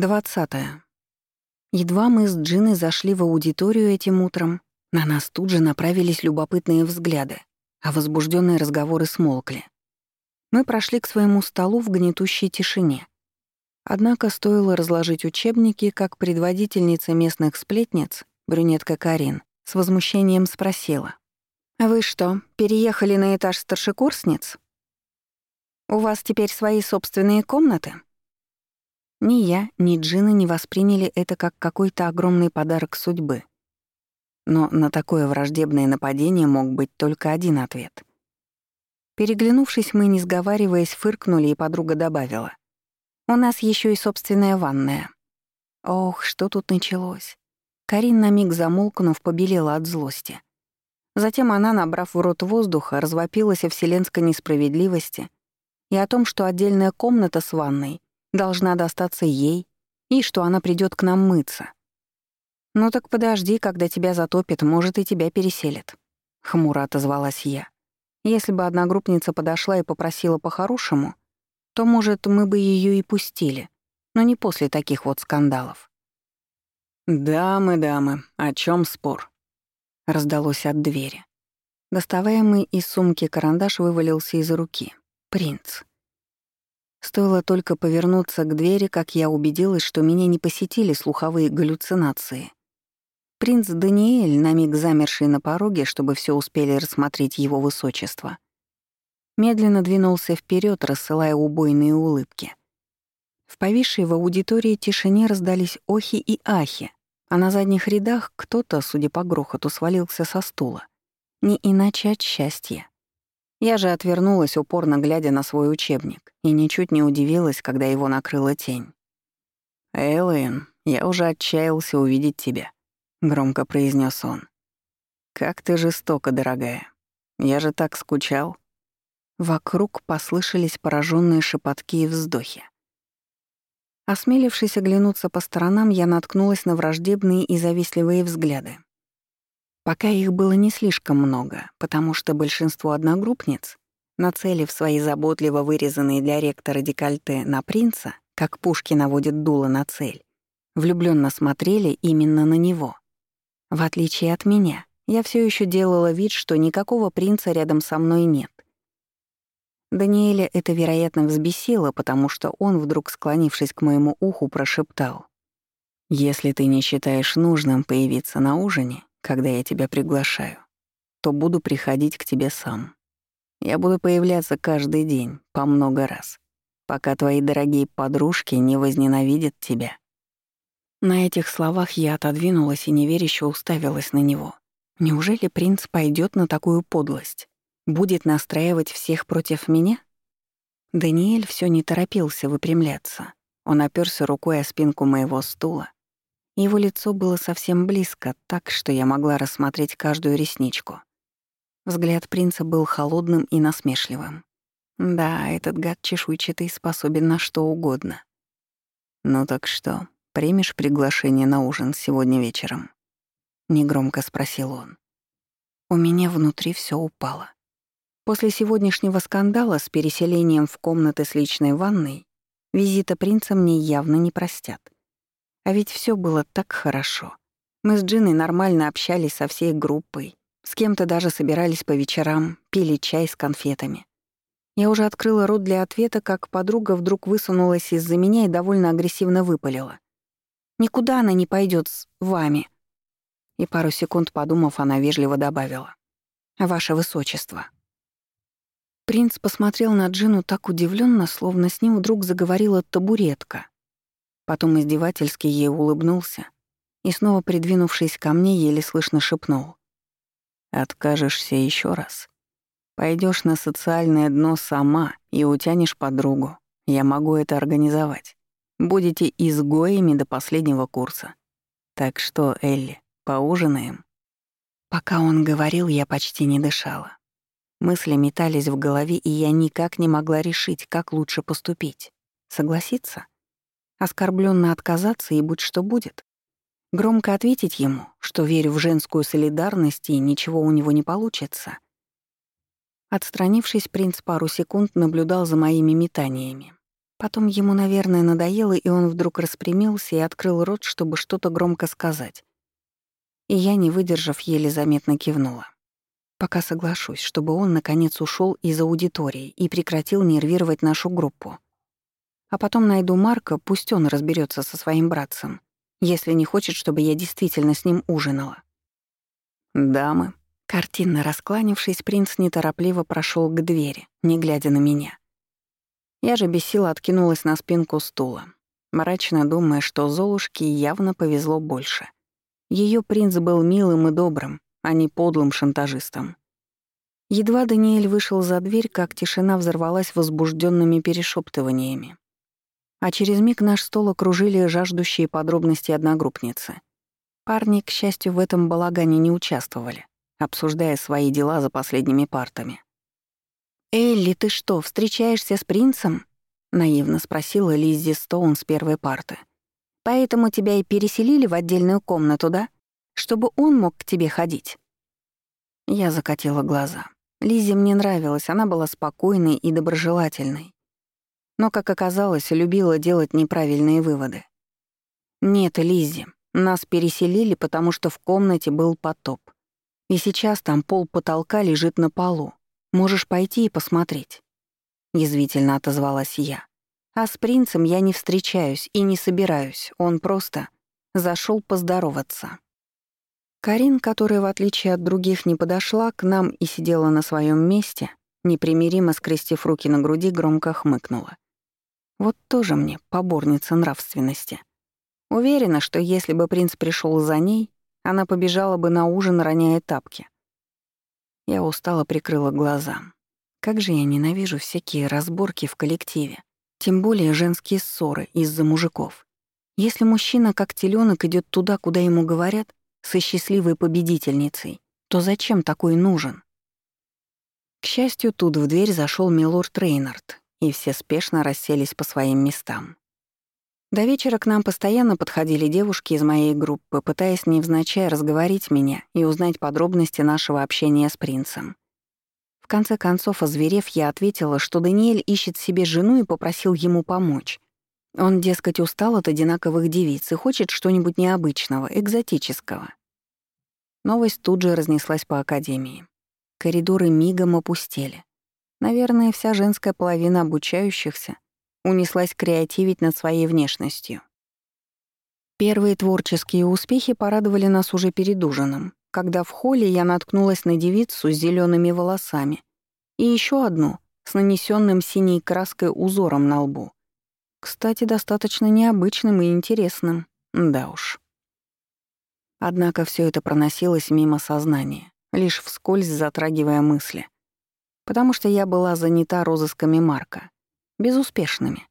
Двадцатое. Едва мы с Джиной зашли в аудиторию этим утром, на нас тут же направились любопытные взгляды, а возбужденные разговоры смолкли. Мы прошли к своему столу в гнетущей тишине. Однако стоило разложить учебники, как предводительница местных сплетниц, брюнетка Карин, с возмущением спросила. «Вы что, переехали на этаж старшекурсниц? У вас теперь свои собственные комнаты?» Ни я, ни Джина не восприняли это как какой-то огромный подарок судьбы. Но на такое враждебное нападение мог быть только один ответ. Переглянувшись, мы, не сговариваясь, фыркнули, и подруга добавила. «У нас еще и собственная ванная». Ох, что тут началось. Карин на миг замолкнув, побелела от злости. Затем она, набрав в рот воздуха, развопилась о вселенской несправедливости и о том, что отдельная комната с ванной должна достаться ей, и что она придет к нам мыться. «Ну так подожди, когда тебя затопит, может, и тебя переселит», — хмуро отозвалась я. «Если бы одногруппница подошла и попросила по-хорошему, то, может, мы бы ее и пустили, но не после таких вот скандалов». «Дамы, дамы, о чем спор?» — раздалось от двери. Доставаемый из сумки карандаш вывалился из руки. Принц. Стоило только повернуться к двери, как я убедилась, что меня не посетили слуховые галлюцинации. Принц Даниэль, на миг замерший на пороге, чтобы все успели рассмотреть его высочество, медленно двинулся вперед, рассылая убойные улыбки. В повисшей в аудитории тишине раздались охи и ахи, а на задних рядах кто-то, судя по грохоту, свалился со стула. Не иначе от счастья. Я же отвернулась, упорно глядя на свой учебник, и ничуть не удивилась, когда его накрыла тень. «Элэйн, я уже отчаялся увидеть тебя», — громко произнес он. «Как ты жестока, дорогая. Я же так скучал». Вокруг послышались пораженные шепотки и вздохи. Осмелившись оглянуться по сторонам, я наткнулась на враждебные и завистливые взгляды. Пока их было не слишком много, потому что большинство одногруппниц, нацелив свои заботливо вырезанные для ректора декольте на принца, как пушки наводят дуло на цель, влюбленно смотрели именно на него. В отличие от меня, я все еще делала вид, что никакого принца рядом со мной нет. Даниэля это, вероятно, взбесило, потому что он, вдруг склонившись к моему уху, прошептал. «Если ты не считаешь нужным появиться на ужине, когда я тебя приглашаю, то буду приходить к тебе сам. Я буду появляться каждый день, по много раз, пока твои дорогие подружки не возненавидят тебя». На этих словах я отодвинулась и неверяще уставилась на него. Неужели принц пойдет на такую подлость? Будет настраивать всех против меня? Даниэль все не торопился выпрямляться. Он оперся рукой о спинку моего стула его лицо было совсем близко, так что я могла рассмотреть каждую ресничку. Взгляд принца был холодным и насмешливым. Да, этот гад чешуйчатый способен на что угодно. «Ну так что, примешь приглашение на ужин сегодня вечером?» — негромко спросил он. У меня внутри все упало. После сегодняшнего скандала с переселением в комнаты с личной ванной визита принца мне явно не простят. А ведь все было так хорошо. Мы с Джиной нормально общались со всей группой, с кем-то даже собирались по вечерам, пили чай с конфетами. Я уже открыла рот для ответа, как подруга вдруг высунулась из-за меня и довольно агрессивно выпалила. «Никуда она не пойдет с вами». И пару секунд подумав, она вежливо добавила. «Ваше высочество». Принц посмотрел на Джину так удивленно, словно с ним вдруг заговорила табуретка. Потом издевательски ей улыбнулся и, снова придвинувшись ко мне, еле слышно шепнул. «Откажешься еще раз. Пойдешь на социальное дно сама и утянешь подругу. Я могу это организовать. Будете изгоями до последнего курса. Так что, Элли, поужинаем?» Пока он говорил, я почти не дышала. Мысли метались в голове, и я никак не могла решить, как лучше поступить. Согласиться? Оскорбленно отказаться и будь что будет. Громко ответить ему, что верю в женскую солидарность и ничего у него не получится. Отстранившись, принц пару секунд наблюдал за моими метаниями. Потом ему, наверное, надоело, и он вдруг распрямился и открыл рот, чтобы что-то громко сказать. И я, не выдержав, еле заметно кивнула. Пока соглашусь, чтобы он, наконец, ушел из аудитории и прекратил нервировать нашу группу. А потом найду Марка, пусть он разберется со своим братцем, если не хочет, чтобы я действительно с ним ужинала. «Дамы», Картинно раскланившись, принц неторопливо прошел к двери, не глядя на меня. Я же без сил откинулась на спинку стула, мрачно думая, что Золушке явно повезло больше. Ее принц был милым и добрым, а не подлым шантажистом. Едва Даниэль вышел за дверь, как тишина взорвалась возбужденными перешептываниями. А через миг наш стол окружили жаждущие подробности одногруппницы. Парни, к счастью, в этом балагане не участвовали обсуждая свои дела за последними партами. «Элли, ты что, встречаешься с принцем?» — наивно спросила Лиззи Стоун с первой парты. «Поэтому тебя и переселили в отдельную комнату, да? Чтобы он мог к тебе ходить?» Я закатила глаза. Лиззи мне нравилась, она была спокойной и доброжелательной. Но, как оказалось, любила делать неправильные выводы. «Нет, Лиззи, нас переселили, потому что в комнате был потоп. И сейчас там пол потолка лежит на полу. Можешь пойти и посмотреть». Язвительно отозвалась я. «А с принцем я не встречаюсь и не собираюсь. Он просто зашел поздороваться». Карин, которая, в отличие от других, не подошла к нам и сидела на своем месте, непримиримо скрестив руки на груди, громко хмыкнула. Вот тоже мне поборница нравственности. Уверена, что если бы принц пришел за ней, она побежала бы на ужин, роняя тапки. Я устало прикрыла глаза. Как же я ненавижу всякие разборки в коллективе, тем более женские ссоры из-за мужиков. Если мужчина как теленок идет туда, куда ему говорят, со счастливой победительницей, то зачем такой нужен? К счастью, тут в дверь зашел милорд Рейнард, и все спешно расселись по своим местам. До вечера к нам постоянно подходили девушки из моей группы, пытаясь невзначай разговорить меня и узнать подробности нашего общения с принцем. В конце концов, озверев, я ответила, что Даниэль ищет себе жену и попросил ему помочь. Он, дескать, устал от одинаковых девиц и хочет что-нибудь необычного, экзотического. Новость тут же разнеслась по академии. Коридоры мигом опустели. Наверное, вся женская половина обучающихся унеслась креативить над своей внешностью. Первые творческие успехи порадовали нас уже перед ужином, когда в холле я наткнулась на девицу с зелеными волосами и еще одну с нанесенным синей краской узором на лбу. Кстати, достаточно необычным и интересным. Да уж. Однако все это проносилось мимо сознания, лишь вскользь затрагивая мысли. Потому что я была занята розысками Марка безуспешными.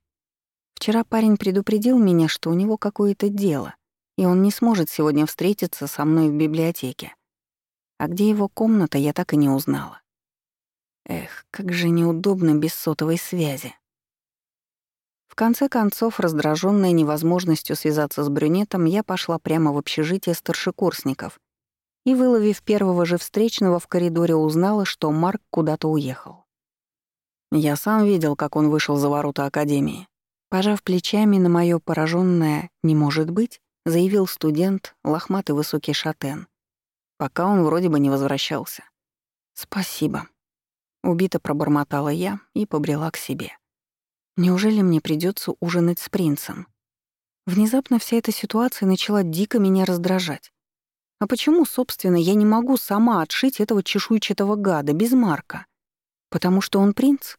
Вчера парень предупредил меня, что у него какое-то дело, и он не сможет сегодня встретиться со мной в библиотеке. А где его комната, я так и не узнала. Эх, как же неудобно без сотовой связи. В конце концов, раздраженная невозможностью связаться с брюнетом, я пошла прямо в общежитие старшекурсников и, выловив первого же встречного в коридоре, узнала, что Марк куда-то уехал. Я сам видел, как он вышел за ворота Академии. Пожав плечами на моё поражённое «не может быть», заявил студент, лохматый высокий шатен. Пока он вроде бы не возвращался. «Спасибо». Убито пробормотала я и побрела к себе. Неужели мне придётся ужинать с принцем? Внезапно вся эта ситуация начала дико меня раздражать. А почему, собственно, я не могу сама отшить этого чешуйчатого гада без Марка? Потому что он принц?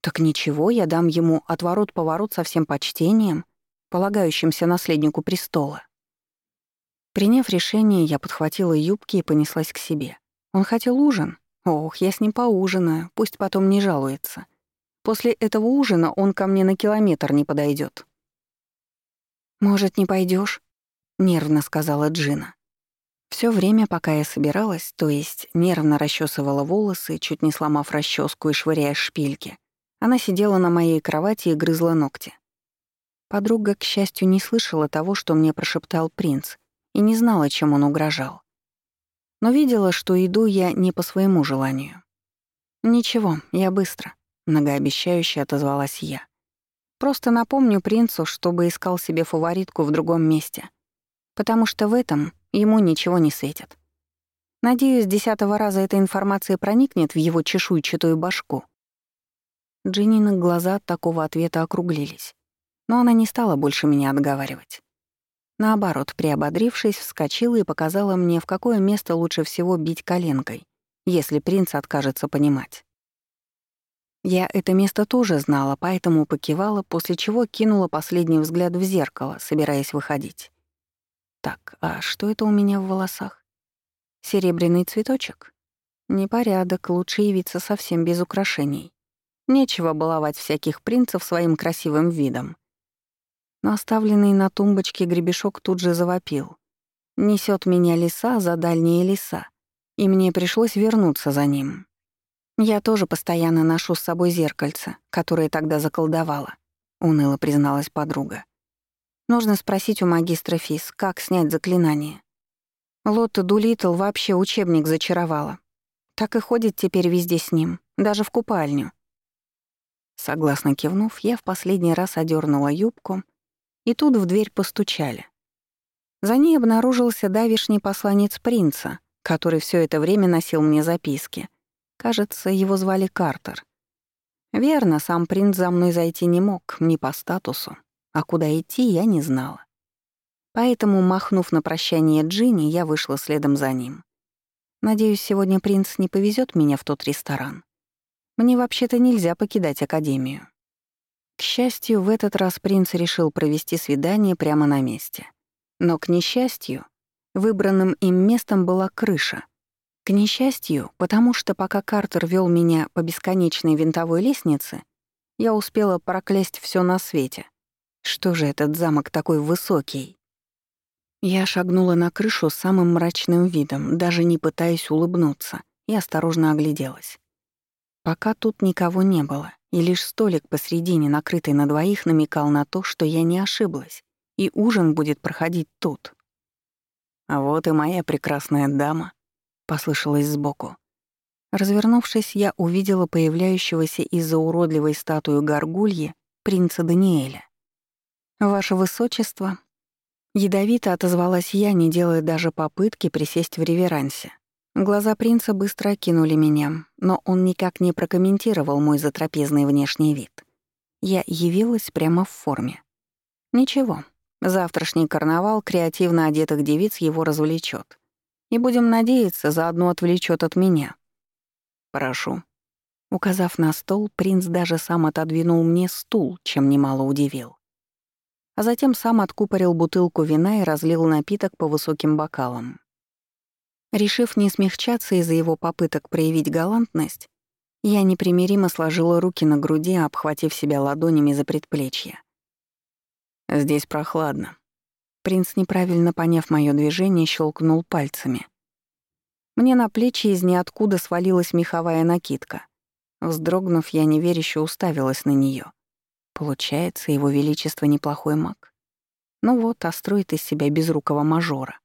Так ничего, я дам ему отворот-поворот со всем почтением, полагающимся наследнику престола. Приняв решение, я подхватила юбки и понеслась к себе. Он хотел ужин. Ох, я с ним поужинаю, пусть потом не жалуется. После этого ужина он ко мне на километр не подойдет. «Может, не пойдешь? нервно сказала Джина. Все время, пока я собиралась, то есть нервно расчесывала волосы, чуть не сломав расческу и швыряя шпильки, она сидела на моей кровати и грызла ногти. Подруга, к счастью, не слышала того, что мне прошептал принц, и не знала, чем он угрожал. Но видела, что иду я не по своему желанию. «Ничего, я быстро», — многообещающе отозвалась я. Просто напомню принцу, чтобы искал себе фаворитку в другом месте. Потому что в этом ему ничего не светит. Надеюсь, десятого раза эта информация проникнет в его чешуйчатую башку. Джиннины глаза от такого ответа округлились. Но она не стала больше меня отговаривать. Наоборот, приободрившись, вскочила и показала мне, в какое место лучше всего бить коленкой, если принц откажется понимать. Я это место тоже знала, поэтому покивала, после чего кинула последний взгляд в зеркало, собираясь выходить. Так, а что это у меня в волосах? Серебряный цветочек? Непорядок, лучше явиться совсем без украшений. Нечего баловать всяких принцев своим красивым видом но оставленный на тумбочке гребешок тут же завопил. Несет меня леса за дальние леса, и мне пришлось вернуться за ним. Я тоже постоянно ношу с собой зеркальце, которое тогда заколдовала, уныло призналась подруга. Нужно спросить у магистра Фис, как снять заклинание. Лотта Дулитл вообще учебник зачаровала. Так и ходит теперь везде с ним, даже в купальню. Согласно кивнув, я в последний раз одернула юбку и тут в дверь постучали. За ней обнаружился давишний посланец принца, который все это время носил мне записки. Кажется, его звали Картер. Верно, сам принц за мной зайти не мог, не по статусу, а куда идти я не знала. Поэтому, махнув на прощание Джинни, я вышла следом за ним. Надеюсь, сегодня принц не повезет меня в тот ресторан. Мне вообще-то нельзя покидать академию. К счастью, в этот раз принц решил провести свидание прямо на месте. Но, к несчастью, выбранным им местом была крыша. К несчастью, потому что пока Картер вел меня по бесконечной винтовой лестнице, я успела проклясть все на свете. Что же этот замок такой высокий? Я шагнула на крышу с самым мрачным видом, даже не пытаясь улыбнуться, и осторожно огляделась. Пока тут никого не было, и лишь столик посредине, накрытый на двоих, намекал на то, что я не ошиблась, и ужин будет проходить тут. «А вот и моя прекрасная дама», — послышалось сбоку. Развернувшись, я увидела появляющегося из-за уродливой статуи горгульи принца Даниэля. «Ваше Высочество», — ядовито отозвалась я, не делая даже попытки присесть в реверансе. Глаза принца быстро окинули меня, но он никак не прокомментировал мой затрапезный внешний вид. Я явилась прямо в форме. Ничего, завтрашний карнавал креативно одетых девиц его развлечет. И будем надеяться, заодно отвлечет от меня. «Прошу». Указав на стол, принц даже сам отодвинул мне стул, чем немало удивил. А затем сам откупорил бутылку вина и разлил напиток по высоким бокалам. Решив не смягчаться из-за его попыток проявить галантность, я непримиримо сложила руки на груди, обхватив себя ладонями за предплечье. «Здесь прохладно». Принц, неправильно поняв моё движение, щелкнул пальцами. Мне на плечи из ниоткуда свалилась меховая накидка. Вздрогнув, я неверяще уставилась на неё. Получается, его величество неплохой маг. Ну вот, а строит из себя безрукого мажора.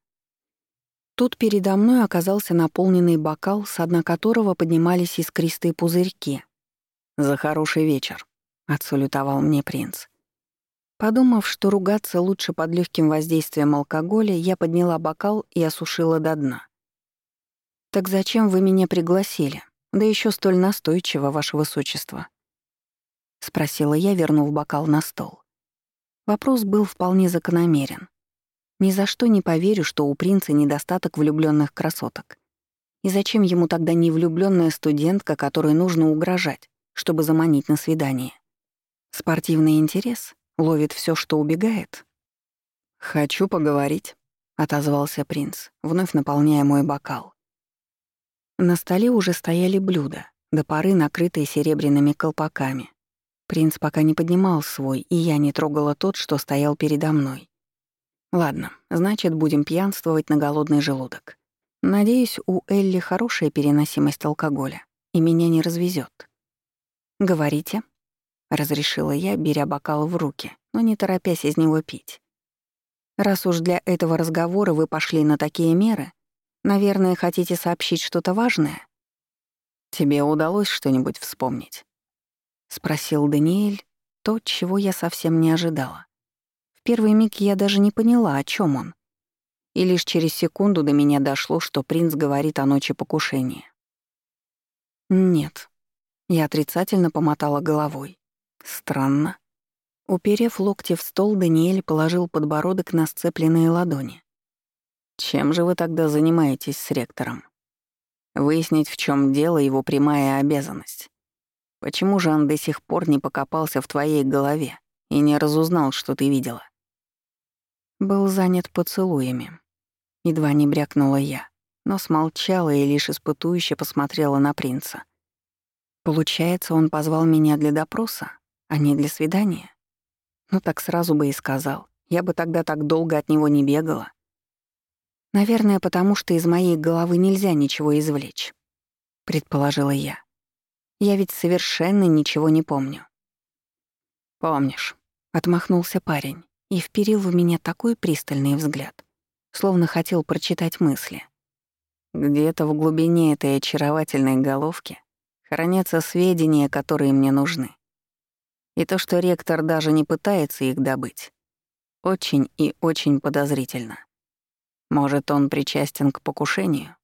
Тут передо мной оказался наполненный бокал, с дна которого поднимались искристые пузырьки. «За хороший вечер», — отсалютовал мне принц. Подумав, что ругаться лучше под легким воздействием алкоголя, я подняла бокал и осушила до дна. «Так зачем вы меня пригласили? Да еще столь настойчиво, ваше высочество?» — спросила я, вернув бокал на стол. Вопрос был вполне закономерен. Ни за что не поверю, что у принца недостаток влюбленных красоток. И зачем ему тогда не влюбленная студентка, которой нужно угрожать, чтобы заманить на свидание? Спортивный интерес ловит все, что убегает. «Хочу поговорить», — отозвался принц, вновь наполняя мой бокал. На столе уже стояли блюда, до поры накрытые серебряными колпаками. Принц пока не поднимал свой, и я не трогала тот, что стоял передо мной. Ладно, значит, будем пьянствовать на голодный желудок. Надеюсь, у Элли хорошая переносимость алкоголя, и меня не развезет. «Говорите», — разрешила я, беря бокал в руки, но не торопясь из него пить. «Раз уж для этого разговора вы пошли на такие меры, наверное, хотите сообщить что-то важное?» «Тебе удалось что-нибудь вспомнить?» — спросил Даниэль, то, чего я совсем не ожидала. В первый миг я даже не поняла, о чем он. И лишь через секунду до меня дошло, что принц говорит о ночи покушения. «Нет». Я отрицательно помотала головой. Странно. Уперев локти в стол, Даниэль положил подбородок на сцепленные ладони. «Чем же вы тогда занимаетесь с ректором?» «Выяснить, в чем дело, его прямая обязанность. Почему же он до сих пор не покопался в твоей голове и не разузнал, что ты видела?» Был занят поцелуями. Едва не брякнула я, но смолчала и лишь испытующе посмотрела на принца. Получается, он позвал меня для допроса, а не для свидания? Ну так сразу бы и сказал. Я бы тогда так долго от него не бегала. Наверное, потому что из моей головы нельзя ничего извлечь, предположила я. Я ведь совершенно ничего не помню. Помнишь, отмахнулся парень и вперил в меня такой пристальный взгляд, словно хотел прочитать мысли. Где-то в глубине этой очаровательной головки хранятся сведения, которые мне нужны. И то, что ректор даже не пытается их добыть, очень и очень подозрительно. Может, он причастен к покушению?